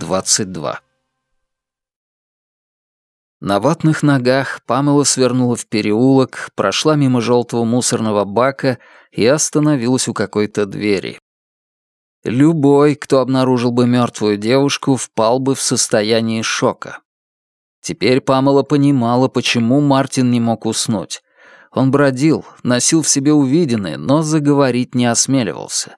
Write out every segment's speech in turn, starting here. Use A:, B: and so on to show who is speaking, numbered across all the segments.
A: 22. На ватных ногах Памела свернула в переулок, прошла мимо желтого мусорного бака и остановилась у какой-то двери. Любой, кто обнаружил бы мертвую девушку, впал бы в состояние шока. Теперь Памела понимала, почему Мартин не мог уснуть. Он бродил, носил в себе увиденное, но заговорить не осмеливался.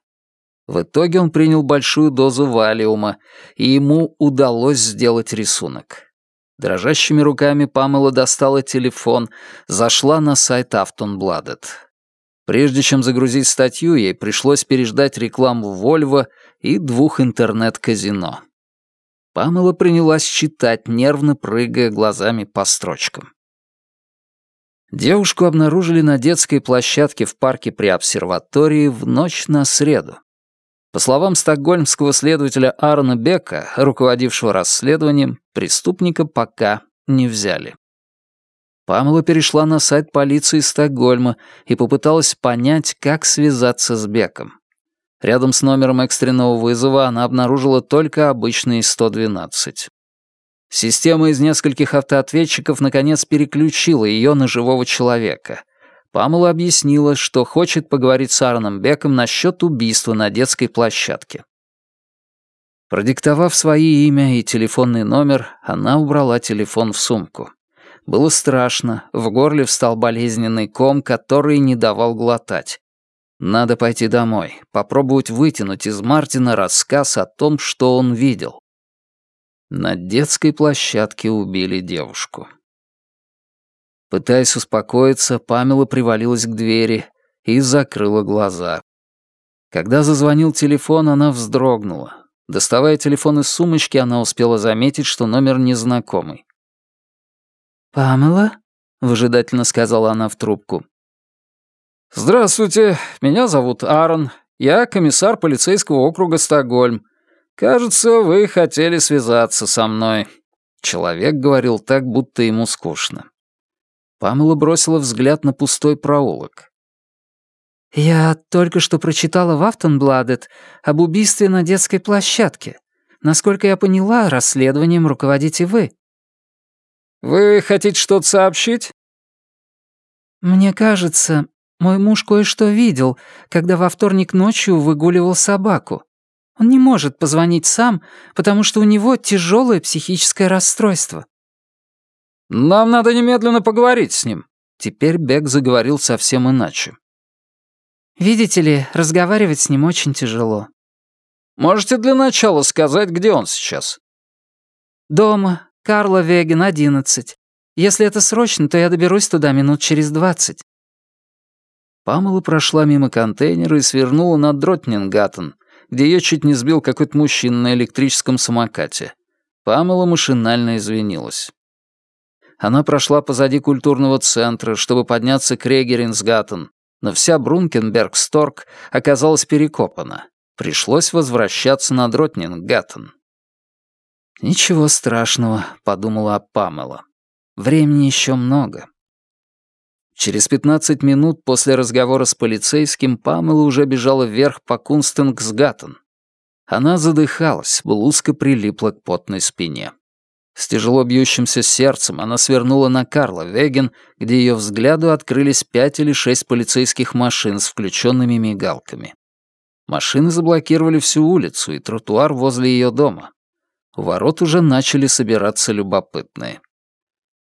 A: В итоге он принял большую дозу валиума, и ему удалось сделать рисунок. Дрожащими руками Памела достала телефон, зашла на сайт Автонбладет. Прежде чем загрузить статью, ей пришлось переждать рекламу Volvo и двух интернет-казино. Памела принялась читать, нервно прыгая глазами по строчкам. Девушку обнаружили на детской площадке в парке при обсерватории в ночь на среду. По словам стокгольмского следователя Аарона Бека, руководившего расследованием, преступника пока не взяли. Памела перешла на сайт полиции Стокгольма и попыталась понять, как связаться с Беком. Рядом с номером экстренного вызова она обнаружила только обычный 112. Система из нескольких автоответчиков наконец переключила ее на живого человека. Памела объяснила, что хочет поговорить с Аароном Беком насчет убийства на детской площадке. Продиктовав свои имя и телефонный номер, она убрала телефон в сумку. Было страшно, в горле встал болезненный ком, который не давал глотать. Надо пойти домой, попробовать вытянуть из Мартина рассказ о том, что он видел. На детской площадке убили девушку. Пытаясь успокоиться, Памела привалилась к двери и закрыла глаза. Когда зазвонил телефон, она вздрогнула. Доставая телефон из сумочки, она успела заметить, что номер незнакомый.
B: «Памела?»
A: — выжидательно сказала она в трубку. «Здравствуйте, меня зовут Аарон. Я комиссар полицейского округа Стокгольм. Кажется, вы хотели связаться со мной». Человек говорил так, будто ему скучно. Памела бросила взгляд на пустой проулок.
B: «Я только что прочитала в Автонбладет об убийстве на детской площадке. Насколько я поняла, расследованием руководите вы».
A: «Вы хотите что-то сообщить?»
B: «Мне кажется, мой муж кое-что видел, когда во вторник ночью выгуливал собаку. Он не может позвонить сам, потому что у него тяжелое психическое расстройство.
A: «Нам надо немедленно поговорить с ним». Теперь Бек заговорил совсем иначе.
B: «Видите ли, разговаривать с ним очень тяжело».
A: «Можете для начала сказать, где он сейчас?»
B: «Дома. Карла Веген, 11. Если это срочно, то я доберусь туда минут через двадцать».
A: Памела прошла мимо контейнера и свернула на Дротнингаттен, где ее чуть не сбил какой-то мужчина на электрическом самокате. Памела машинально извинилась. Она прошла позади культурного центра, чтобы подняться к Регеринсгаттен, но вся Брункенбергсторг оказалась перекопана. Пришлось возвращаться на Дротнингаттен. «Ничего страшного», — подумала Памела. «Времени еще много». Через 15 минут после разговора с полицейским Памела уже бежала вверх по Кунстенгсгаттен. Она задыхалась, блузка прилипла к потной спине. С тяжело бьющимся сердцем она свернула на Карла Веген, где ее взгляду открылись пять или шесть полицейских машин с включенными мигалками. Машины заблокировали всю улицу и тротуар возле ее дома. У ворот уже начали собираться любопытные.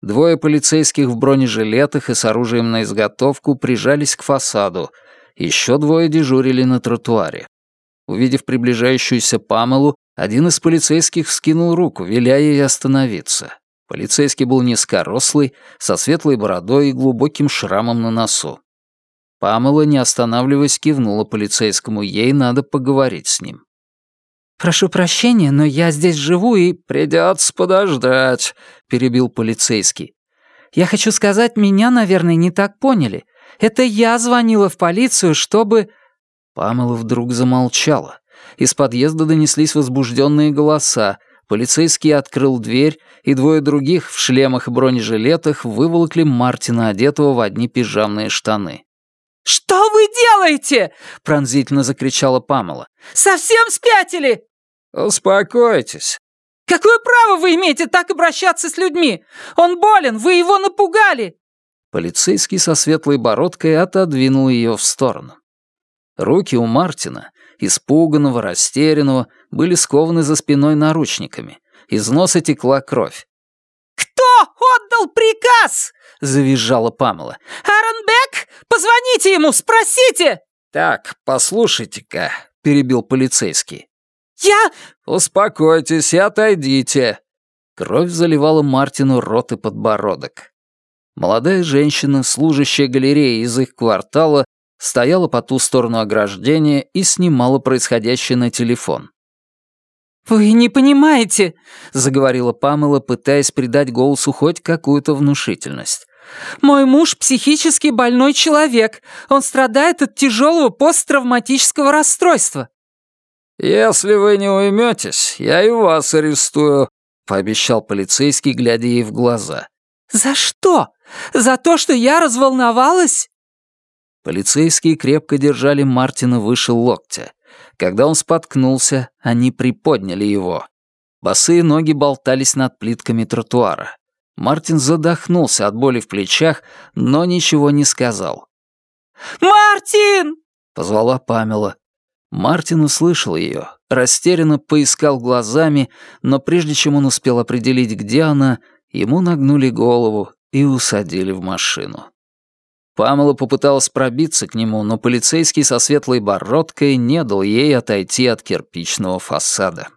A: Двое полицейских в бронежилетах и с оружием на изготовку прижались к фасаду, еще двое дежурили на тротуаре. Увидев приближающуюся Памелу, один из полицейских вскинул руку, веля ей остановиться. Полицейский был низкорослый, со светлой бородой и глубоким шрамом на носу. Памела, не останавливаясь, кивнула полицейскому, ей надо поговорить с ним.
B: «Прошу прощения, но я здесь живу и...»
A: «Придётся подождать», — перебил полицейский.
B: «Я хочу сказать, меня, наверное, не так поняли. Это я звонила в полицию, чтобы...»
A: Памела вдруг замолчала. Из подъезда донеслись возбужденные голоса. Полицейский открыл дверь, и двое других в шлемах и бронежилетах выволокли Мартина, одетого в одни пижамные штаны.
C: «Что вы делаете?»
A: — пронзительно закричала Памела.
C: «Совсем спятили?»
A: «Успокойтесь».
C: Какое право вы имеете так обращаться с людьми? Он болен, вы его напугали!»
A: Полицейский со светлой бородкой отодвинул ее в сторону. Руки у Мартина, испуганного, растерянного, были скованы за спиной наручниками. Из носа текла кровь.
C: «Кто отдал приказ?» — завизжала Памела. «Аарон Бек? Позвоните ему, спросите!»
A: «Так, послушайте-ка», — перебил полицейский.
C: «Я...»
A: «Успокойтесь и отойдите». Кровь заливала Мартину рот и подбородок. Молодая женщина, служащая галереей из их квартала, стояла по ту сторону ограждения и снимала происходящее на телефон.
C: «Вы не понимаете», —
A: заговорила Памела, пытаясь придать голосу хоть какую-то внушительность.
C: «Мой муж психически больной человек. Он страдает от тяжелого посттравматического расстройства».
A: «Если вы не уйметесь, я и вас арестую», — пообещал полицейский, глядя ей в глаза.
C: «За что? За то, что я разволновалась?»
A: Полицейские крепко держали Мартина выше локтя. Когда он споткнулся, они приподняли его. Босые ноги болтались над плитками тротуара. Мартин задохнулся от боли в плечах, но ничего не сказал.
C: «Мартин!»
A: — позвала Памела. Мартин услышал ее, растерянно поискал глазами, но прежде чем он успел определить, где она, ему нагнули голову и усадили в машину. Памела попыталась пробиться к нему, но полицейский со светлой бородкой не дал ей отойти от кирпичного фасада.